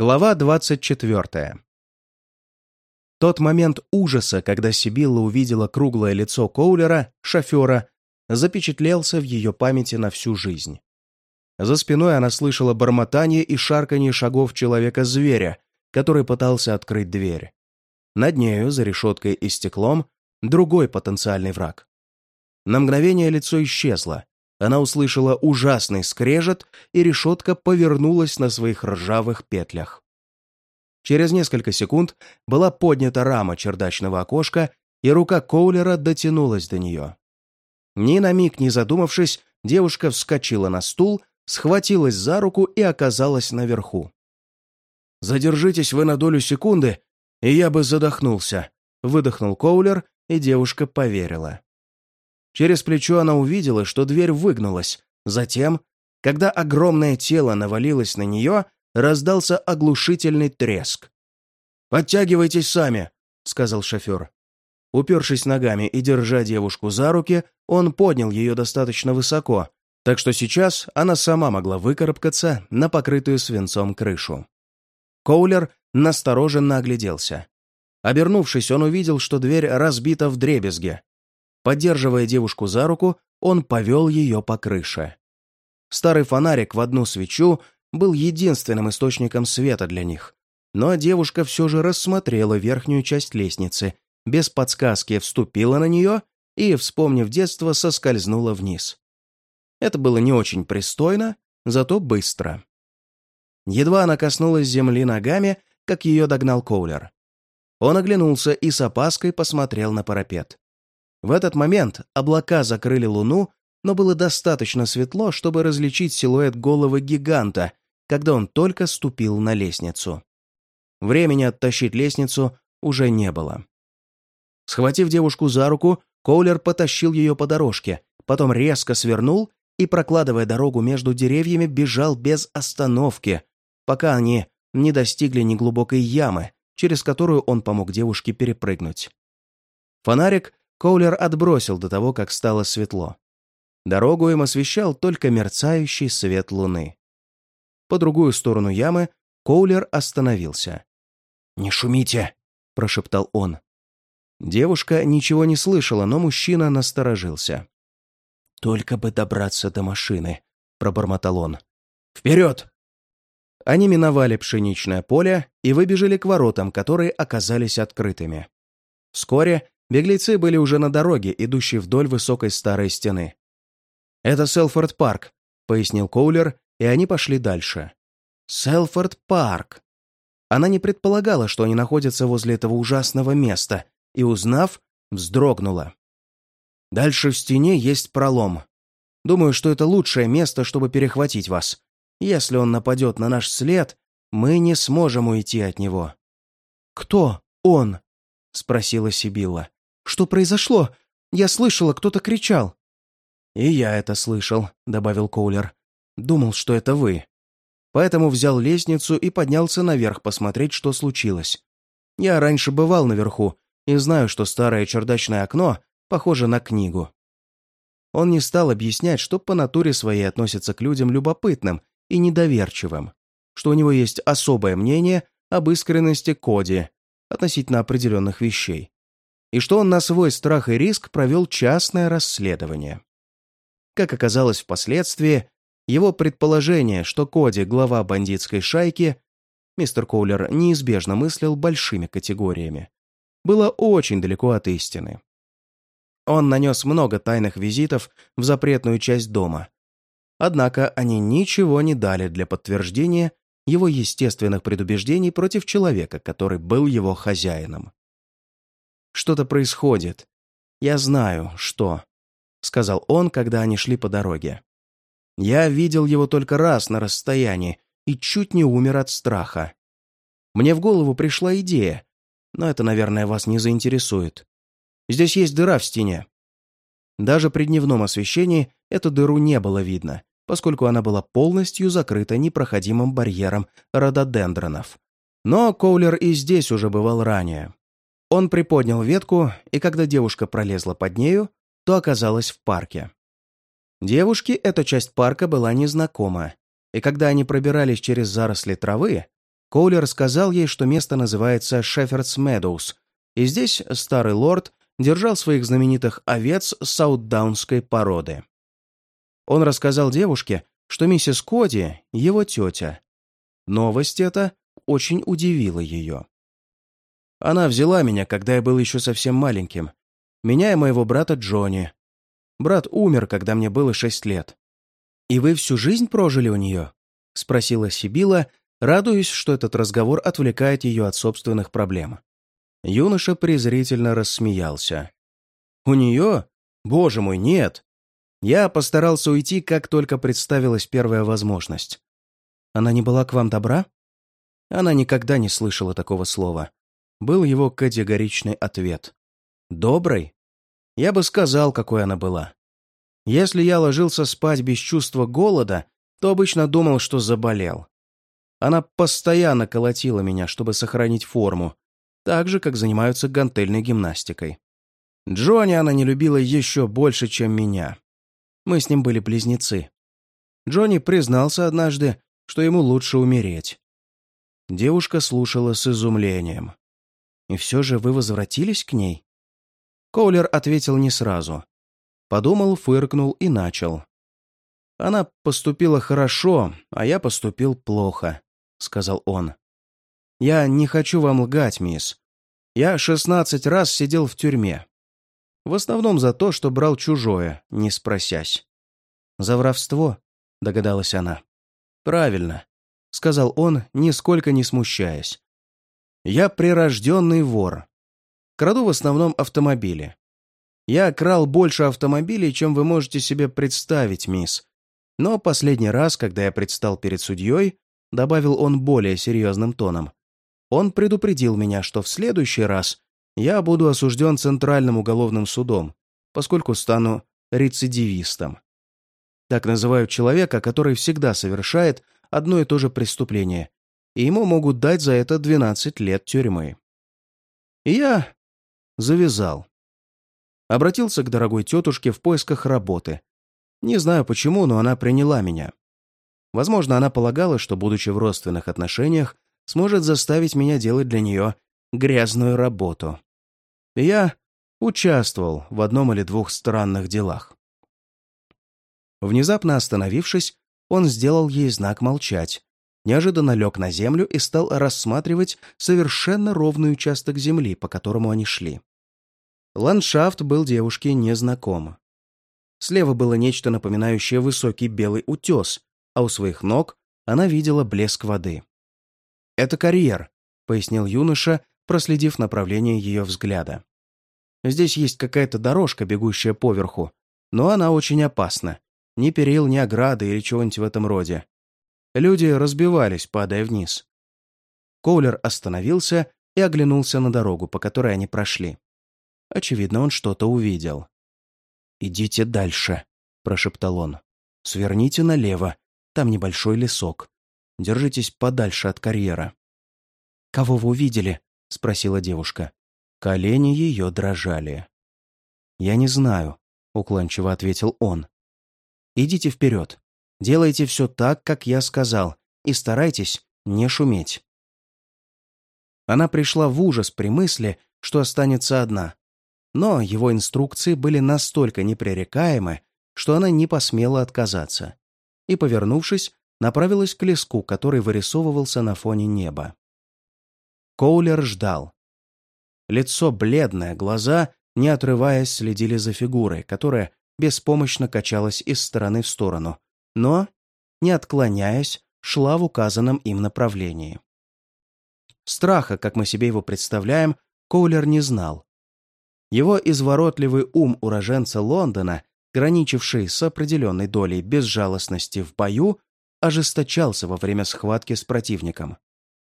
Глава 24. Тот момент ужаса, когда Сибилла увидела круглое лицо Коулера, шофера, запечатлелся в ее памяти на всю жизнь. За спиной она слышала бормотание и шарканье шагов человека-зверя, который пытался открыть дверь. Над нею, за решеткой и стеклом, другой потенциальный враг. На мгновение лицо исчезло. Она услышала ужасный скрежет, и решетка повернулась на своих ржавых петлях. Через несколько секунд была поднята рама чердачного окошка, и рука Коулера дотянулась до нее. Ни на миг не задумавшись, девушка вскочила на стул, схватилась за руку и оказалась наверху. «Задержитесь вы на долю секунды, и я бы задохнулся», — выдохнул Коулер, и девушка поверила. Через плечо она увидела, что дверь выгнулась. Затем, когда огромное тело навалилось на нее, раздался оглушительный треск. «Подтягивайтесь сами», — сказал шофер. Упершись ногами и держа девушку за руки, он поднял ее достаточно высоко, так что сейчас она сама могла выкарабкаться на покрытую свинцом крышу. Коулер настороженно огляделся. Обернувшись, он увидел, что дверь разбита в дребезге. Поддерживая девушку за руку, он повел ее по крыше. Старый фонарик в одну свечу был единственным источником света для них. Но девушка все же рассмотрела верхнюю часть лестницы, без подсказки вступила на нее и, вспомнив детство, соскользнула вниз. Это было не очень пристойно, зато быстро. Едва она коснулась земли ногами, как ее догнал Коулер. Он оглянулся и с опаской посмотрел на парапет. В этот момент облака закрыли луну, но было достаточно светло, чтобы различить силуэт головы гиганта, когда он только ступил на лестницу. Времени оттащить лестницу уже не было. Схватив девушку за руку, Коулер потащил ее по дорожке, потом резко свернул и, прокладывая дорогу между деревьями, бежал без остановки, пока они не достигли неглубокой ямы, через которую он помог девушке перепрыгнуть. Фонарик Коулер отбросил до того, как стало светло. Дорогу им освещал только мерцающий свет луны. По другую сторону ямы Коулер остановился. «Не шумите!» – прошептал он. Девушка ничего не слышала, но мужчина насторожился. «Только бы добраться до машины», – пробормотал он. «Вперед!» Они миновали пшеничное поле и выбежали к воротам, которые оказались открытыми. Вскоре беглецы были уже на дороге, идущей вдоль высокой старой стены. «Это Селфорд Парк», — пояснил Коулер, и они пошли дальше. «Селфорд Парк». Она не предполагала, что они находятся возле этого ужасного места, и, узнав, вздрогнула. Дальше в стене есть пролом. Думаю, что это лучшее место, чтобы перехватить вас. Если он нападет на наш след, мы не сможем уйти от него». «Кто он?» — спросила Сибилла. «Что произошло? Я слышала, кто-то кричал». «И я это слышал», — добавил Коулер. «Думал, что это вы. Поэтому взял лестницу и поднялся наверх посмотреть, что случилось. Я раньше бывал наверху и знаю, что старое чердачное окно похоже на книгу». Он не стал объяснять, что по натуре своей относится к людям любопытным и недоверчивым, что у него есть особое мнение об искренности Коди относительно определенных вещей, и что он на свой страх и риск провел частное расследование. Как оказалось впоследствии, его предположение, что Коди – глава бандитской шайки, мистер Коулер неизбежно мыслил большими категориями, было очень далеко от истины. Он нанес много тайных визитов в запретную часть дома, Однако они ничего не дали для подтверждения его естественных предубеждений против человека, который был его хозяином. «Что-то происходит. Я знаю, что», — сказал он, когда они шли по дороге. «Я видел его только раз на расстоянии и чуть не умер от страха. Мне в голову пришла идея, но это, наверное, вас не заинтересует. Здесь есть дыра в стене». Даже при дневном освещении эту дыру не было видно, поскольку она была полностью закрыта непроходимым барьером рододендронов. Но Коулер и здесь уже бывал ранее. Он приподнял ветку, и когда девушка пролезла под нею, то оказалась в парке. Девушке эта часть парка была незнакома, и когда они пробирались через заросли травы, Коулер сказал ей, что место называется Шефердс Медоуз, и здесь старый лорд держал своих знаменитых овец саутдаунской породы. Он рассказал девушке, что миссис Коди — его тетя. Новость эта очень удивила ее. Она взяла меня, когда я был еще совсем маленьким. Меня и моего брата Джонни. Брат умер, когда мне было шесть лет. «И вы всю жизнь прожили у нее?» — спросила Сибила, радуясь, что этот разговор отвлекает ее от собственных проблем. Юноша презрительно рассмеялся. «У нее? Боже мой, нет!» Я постарался уйти, как только представилась первая возможность. «Она не была к вам добра?» Она никогда не слышала такого слова. Был его категоричный ответ. «Доброй?» Я бы сказал, какой она была. Если я ложился спать без чувства голода, то обычно думал, что заболел. Она постоянно колотила меня, чтобы сохранить форму, так же, как занимаются гантельной гимнастикой. Джонни она не любила еще больше, чем меня. Мы с ним были близнецы. Джонни признался однажды, что ему лучше умереть. Девушка слушала с изумлением. «И все же вы возвратились к ней?» Коулер ответил не сразу. Подумал, фыркнул и начал. «Она поступила хорошо, а я поступил плохо», — сказал он. «Я не хочу вам лгать, мисс. Я шестнадцать раз сидел в тюрьме. В основном за то, что брал чужое, не спросясь. «За воровство?» — догадалась она. «Правильно», — сказал он, нисколько не смущаясь. «Я прирожденный вор. Краду в основном автомобили. Я крал больше автомобилей, чем вы можете себе представить, мисс. Но последний раз, когда я предстал перед судьей, добавил он более серьезным тоном, он предупредил меня, что в следующий раз я буду осужден Центральным уголовным судом, поскольку стану рецидивистом. Так называют человека, который всегда совершает одно и то же преступление, и ему могут дать за это 12 лет тюрьмы. И я завязал. Обратился к дорогой тетушке в поисках работы. Не знаю почему, но она приняла меня. Возможно, она полагала, что, будучи в родственных отношениях, сможет заставить меня делать для нее грязную работу. И я участвовал в одном или двух странных делах. Внезапно остановившись, он сделал ей знак молчать, неожиданно лег на землю и стал рассматривать совершенно ровный участок земли, по которому они шли. Ландшафт был девушке незнаком. Слева было нечто напоминающее высокий белый утес, а у своих ног она видела блеск воды. «Это карьер», — пояснил юноша, проследив направление ее взгляда. «Здесь есть какая-то дорожка, бегущая поверху, но она очень опасна. Ни перил, ни ограды или чего-нибудь в этом роде. Люди разбивались, падая вниз». Коулер остановился и оглянулся на дорогу, по которой они прошли. Очевидно, он что-то увидел. «Идите дальше», — прошептал он. «Сверните налево, там небольшой лесок. Держитесь подальше от карьера». «Кого вы увидели?» — спросила девушка. Колени ее дрожали. «Я не знаю», — уклончиво ответил он. «Идите вперед. Делайте все так, как я сказал, и старайтесь не шуметь». Она пришла в ужас при мысли, что останется одна. Но его инструкции были настолько непререкаемы, что она не посмела отказаться. И, повернувшись, направилась к леску, который вырисовывался на фоне неба. Коулер ждал. Лицо бледное, глаза, не отрываясь, следили за фигурой, которая беспомощно качалась из стороны в сторону, но, не отклоняясь, шла в указанном им направлении. Страха, как мы себе его представляем, Коулер не знал. Его изворотливый ум уроженца Лондона, граничивший с определенной долей безжалостности в бою, ожесточался во время схватки с противником.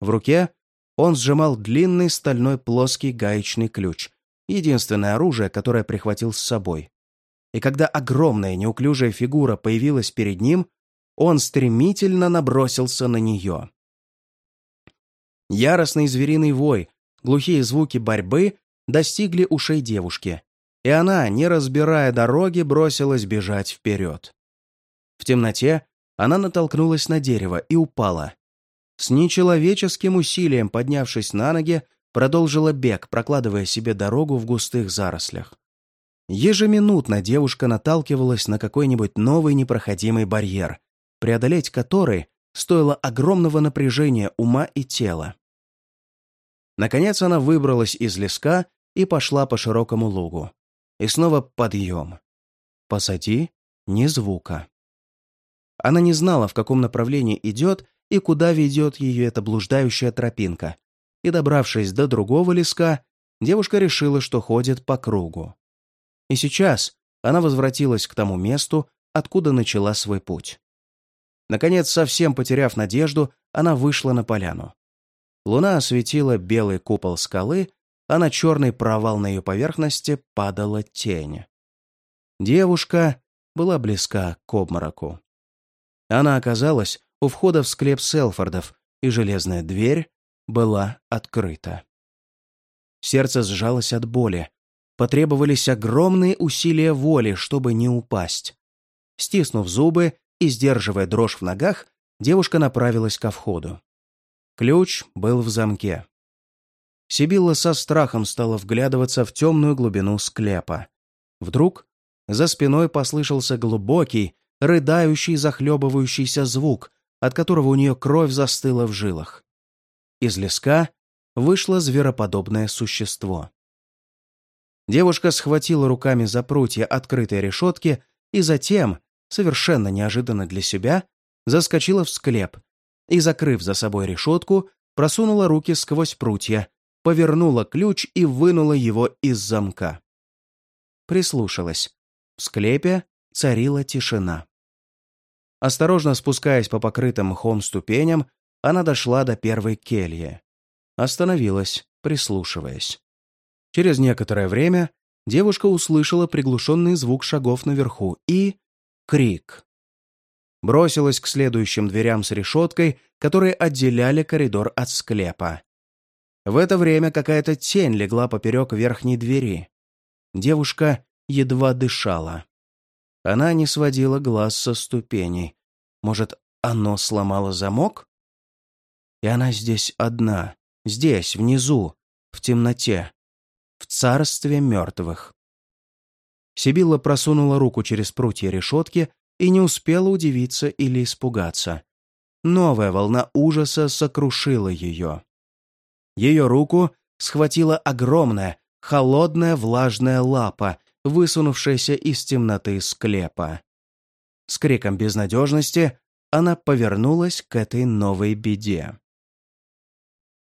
В руке он сжимал длинный стальной плоский гаечный ключ, единственное оружие, которое прихватил с собой. И когда огромная неуклюжая фигура появилась перед ним, он стремительно набросился на нее. Яростный звериный вой, глухие звуки борьбы достигли ушей девушки, и она, не разбирая дороги, бросилась бежать вперед. В темноте она натолкнулась на дерево и упала. с нечеловеческим усилием поднявшись на ноги, продолжила бег, прокладывая себе дорогу в густых зарослях. Ежеминутно девушка наталкивалась на какой-нибудь новый непроходимый барьер, преодолеть который стоило огромного напряжения ума и тела. Наконец она выбралась из леска и пошла по широкому лугу. И снова подъем. Позади ни звука. Она не знала, в каком направлении идет и куда ведет ее эта блуждающая тропинка. И, добравшись до другого леска, девушка решила, что ходит по кругу. И сейчас она возвратилась к тому месту, откуда начала свой путь. Наконец, совсем потеряв надежду, она вышла на поляну. Луна осветила белый купол скалы, а на черный провал на ее поверхности падала тень. Девушка была близка к обмороку. Она оказалась у входа в склеп Селфордов, и железная дверь была открыта. Сердце сжалось от боли. Потребовались огромные усилия воли, чтобы не упасть. Стиснув зубы и сдерживая дрожь в ногах, девушка направилась ко входу. Ключ был в замке. Сибилла со страхом стала вглядываться в темную глубину склепа. Вдруг за спиной послышался глубокий, рыдающий, захлебывающийся звук, от которого у нее кровь застыла в жилах. Из леска вышло звероподобное существо. Девушка схватила руками за прутья открытой решетки и затем, совершенно неожиданно для себя, заскочила в склеп и, закрыв за собой решетку, просунула руки сквозь прутья, повернула ключ и вынула его из замка. Прислушалась. В склепе царила тишина. Осторожно спускаясь по покрытым мхом ступеням, она дошла до первой кельи. Остановилась, прислушиваясь. Через некоторое время девушка услышала приглушенный звук шагов наверху и... крик. Бросилась к следующим дверям с решеткой, которые отделяли коридор от склепа. В это время какая-то тень легла поперек верхней двери. Девушка едва дышала. Она не сводила глаз со ступеней. Может, оно сломало замок? И она здесь одна, здесь, внизу, в темноте в царстве мертвых. Сибилла просунула руку через прутья решетки и не успела удивиться или испугаться. Новая волна ужаса сокрушила ее. Ее руку схватила огромная, холодная влажная лапа, высунувшаяся из темноты склепа. С криком безнадежности она повернулась к этой новой беде.